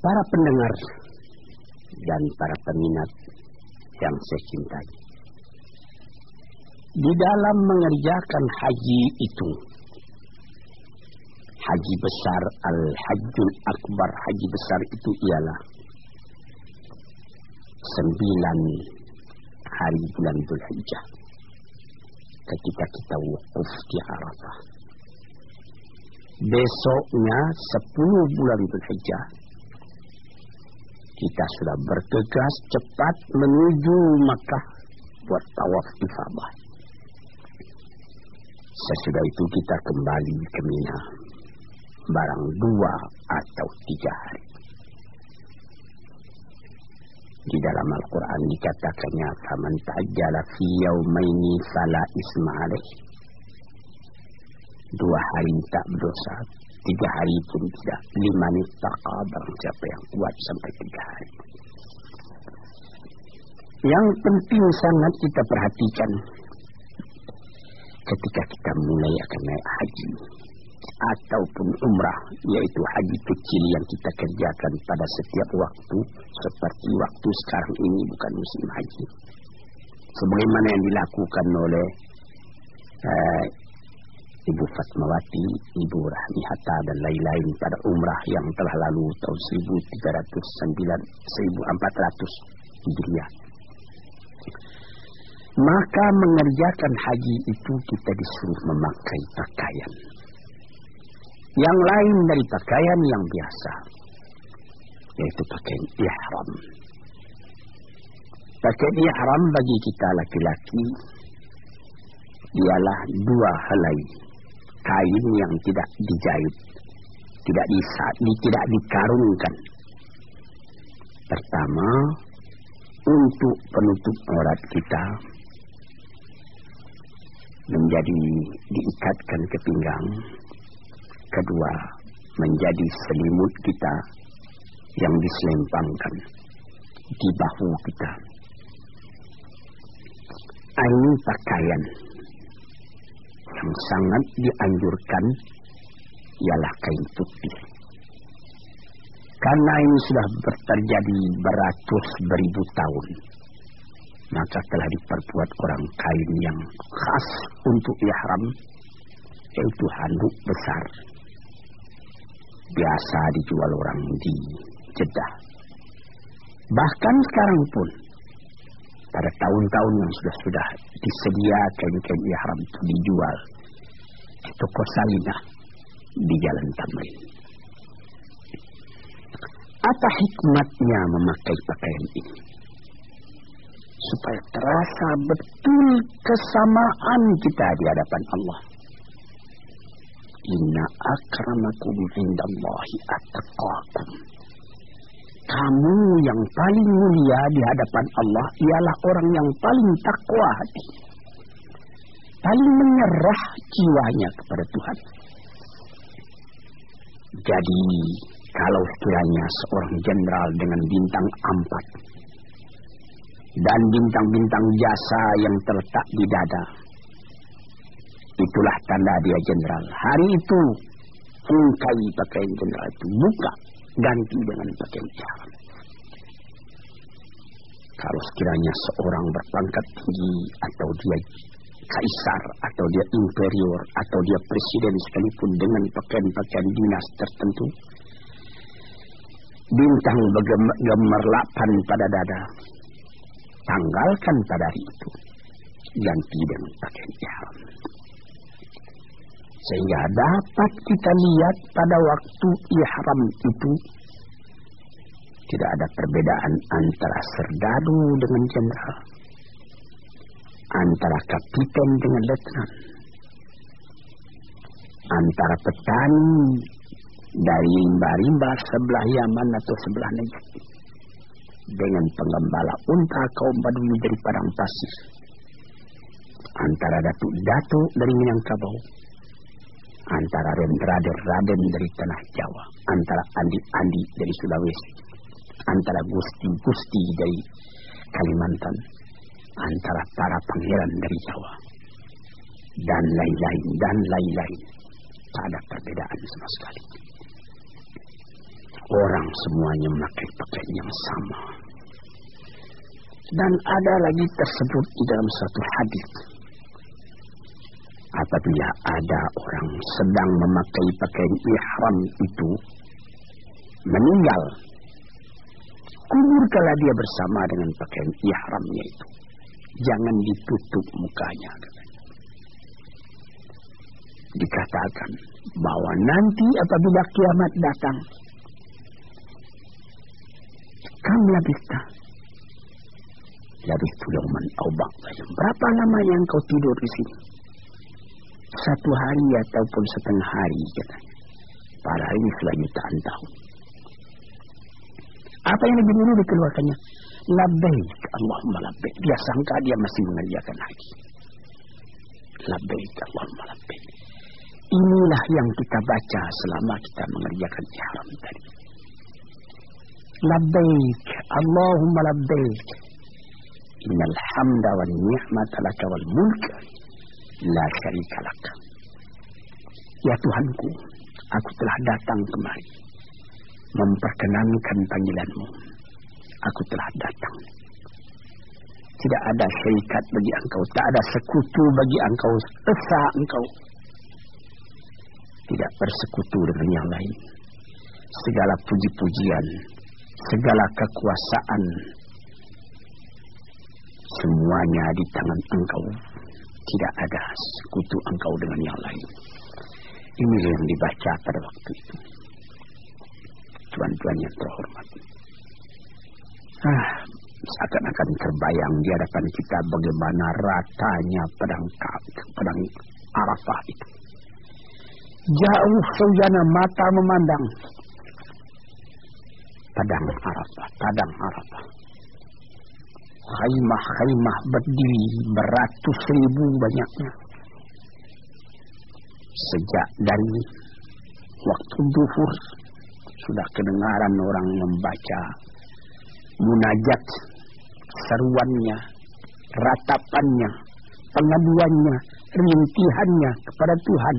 para pendengar dan para peminat yang saya cintai. Di dalam mengerjakan haji itu, haji besar al-hajjul akbar, haji besar itu ialah sembilan hari bulan Dzulhijjah ketika kita wukuf di Arafah. Besoknya sepuluh bulan Dzulhijjah kita sudah bergegas cepat menuju Makkah buat tawaf ifadah. Sesudah itu kita kembali ke Mina barang dua atau tiga hari. Di dalam Al-Quran dikatakannya faman ta'ajjala fi yaumaini fala isma Dua hari tak berdosa, tiga hari pun tidak. Lima nittaqa barang siapa yang kuat sampai tiga hari. Yang penting sangat kita perhatikan ketika kita mulai akan naik haji ataupun umrah yaitu haji kecil yang kita kerjakan pada setiap waktu seperti waktu sekarang ini bukan musim haji sebagaimana yang dilakukan oleh uh, Ibu Fatmawati, Ibu Rahmi Hatta dan lain-lain pada umrah yang telah lalu tahun 1309 1400 Hijriah. Maka mengerjakan haji itu kita disuruh memakai pakaian. Yang lain dari pakaian yang biasa yaitu pakaian ihram. Pakaian ihram bagi kita laki-laki ialah dua helai kain yang tidak dijahit tidak bisa tidak dikarungkan pertama untuk penutup aurat kita menjadi diikatkan ke pinggang. Kedua menjadi selimut kita yang diselempangkan di bahu kita. Ini pakaian yang sangat dianjurkan ialah kain putih. Karena ini sudah terjadi beratus beribu tahun. Maka telah diperbuat orang kain yang khas untuk ihram yaitu handuk besar biasa dijual orang di Jeddah. Bahkan sekarang pun pada tahun-tahun yang sudah-sudah disedia kain-kain ihram itu dijual di toko Salinah di Jalan Tamrin. Apa hikmatnya memakai pakaian ini? Supaya terasa betul kesamaan kita di hadapan Allah. Inna akramakum indallahi attaqakum. Kamu yang paling mulia di hadapan Allah ialah orang yang paling takwa hati. Paling menyerah jiwanya kepada Tuhan. Jadi kalau sekiranya seorang jenderal dengan bintang empat dan bintang-bintang jasa yang terletak di dada Itulah tanda dia jenderal. Hari itu ungkai pakaian jenderal itu buka ganti dengan pakaian ihram. Kalau sekiranya seorang berpangkat tinggi atau dia kaisar atau dia imperior atau dia presiden sekalipun dengan pakaian-pakaian dinas tertentu bintang bergemerlapan pada dada tanggalkan pada hari itu ganti dengan pakaian ihram sehingga dapat kita lihat pada waktu ihram itu. Tidak ada perbedaan antara serdadu dengan jenderal, antara kapiten dengan letnan, antara petani dari rimba-rimba sebelah Yaman atau sebelah Najd dengan pengembala unta kaum Badui dari padang pasir, antara datuk-datuk dari Minangkabau, antara raden-raden dari tanah Jawa, antara andi-andi dari Sulawesi, antara gusti-gusti dari Kalimantan, antara para pangeran dari Jawa, dan lain-lain, dan lain-lain. Tak ada perbedaan sama sekali. Orang semuanya memakai pakaian yang sama. Dan ada lagi tersebut di dalam satu hadis. Apabila ada orang sedang memakai pakaian ihram itu meninggal, kuburkanlah dia bersama dengan pakaian ihramnya itu. Jangan ditutup mukanya. Dikatakan bahwa nanti apabila kiamat datang, kam labista labistu yauman au ba'dayam berapa lama yang kau tidur di sini satu hari ataupun setengah hari katanya para ini sudah jutaan tahun apa yang lebih dulu dikeluarkannya? Labbaik. Allahumma labbaik. Dia sangka dia masih mengerjakan haji. Labbaik. Allahumma labbaik. Inilah yang kita baca selama kita mengerjakan ihram tadi. Labbaik. Allahumma labbaik. Innal hamda wan ni'mata laka wal mulk la syarika ya Tuhanku aku telah datang kemari memperkenankan panggilanmu. Aku telah datang. Tidak ada syarikat bagi engkau tak ada sekutu bagi engkau esa engkau. Tidak bersekutu dengan yang lain. Segala puji-pujian segala kekuasaan semuanya di tangan engkau tidak ada sekutu engkau dengan yang lain. Ini yang dibaca pada waktu itu. Tuan-tuan yang terhormat. Ah seakan-akan terbayang di hadapan kita bagaimana ratanya pedang pedang Arafah itu. Jauh saujana mata memandang. Padang Arafah, padang Arafah. Khaimah-khaimah berdiri beratus ribu banyaknya. Sejak dari waktu duhur sudah kedengaran orang membaca munajat, seruannya, ratapannya, pengaduannya, rintihannya kepada Tuhan.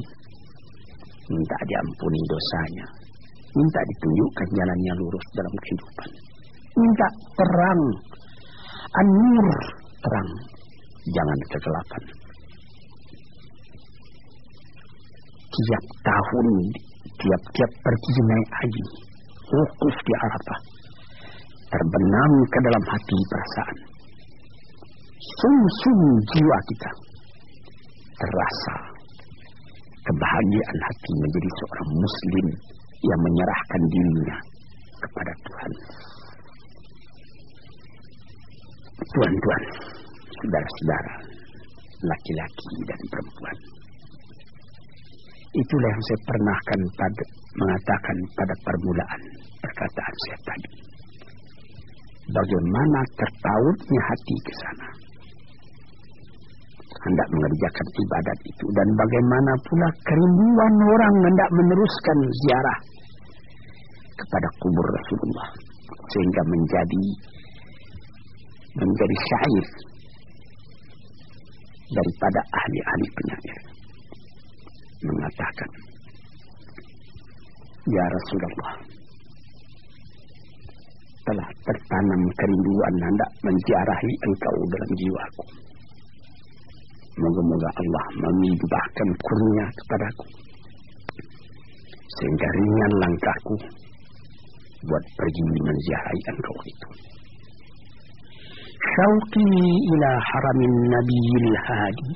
Minta diampuni dosanya minta ditunjukkan jalan yang lurus dalam kehidupan. Minta terang, anur terang, jangan kegelapan. Tiap tahun, tiap-tiap pergi naik haji, fokus di Arafah, terbenam ke dalam hati perasaan. Sung-sung jiwa kita terasa kebahagiaan hati menjadi seorang muslim yang menyerahkan dirinya Tuan-tuan, saudara-saudara, laki-laki dan perempuan. Itulah yang saya pernahkan pada, mengatakan pada permulaan perkataan saya tadi. Bagaimana tertautnya hati ke sana hendak mengerjakan ibadat itu dan bagaimana pula kerinduan orang hendak meneruskan ziarah kepada kubur Rasulullah sehingga menjadi menjadi syair daripada ahli-ahli penyair mengatakan Ya Rasulullah telah tertanam kerinduan hendak menziarahi engkau dalam jiwaku Moga-moga Allah memibahkan kurnia kepadaku. Sehingga ringan langkahku buat pergi menziarahi engkau itu. Ila haramin nabiyil hadi.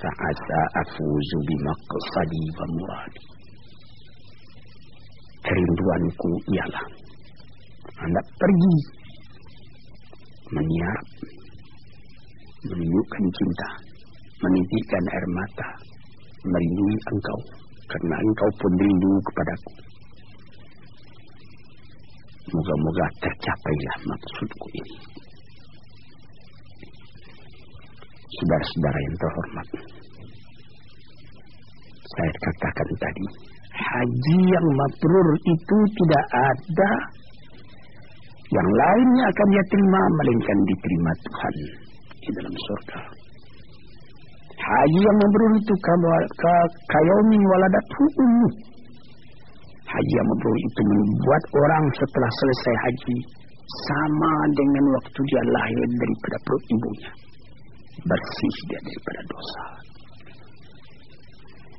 Fa'asa afuzu bimaqsadi wa muradi. Kerinduanku ialah hendak pergi menyiap menunjukkan cinta, menitikkan air mata, melindungi engkau, karena engkau pun rindu kepadaku. Moga-moga tercapailah maksudku Saudara-saudara yang terhormat, saya katakan tadi, haji yang mabrur itu tidak ada yang lainnya akan dia terima melainkan diterima Tuhan di dalam surga. Haji yang mabrur itu kayomi waladat ummu. Haji yang mabrur itu membuat orang setelah selesai haji sama dengan waktu dia lahir daripada perut ibunya. mersies deur die brutosa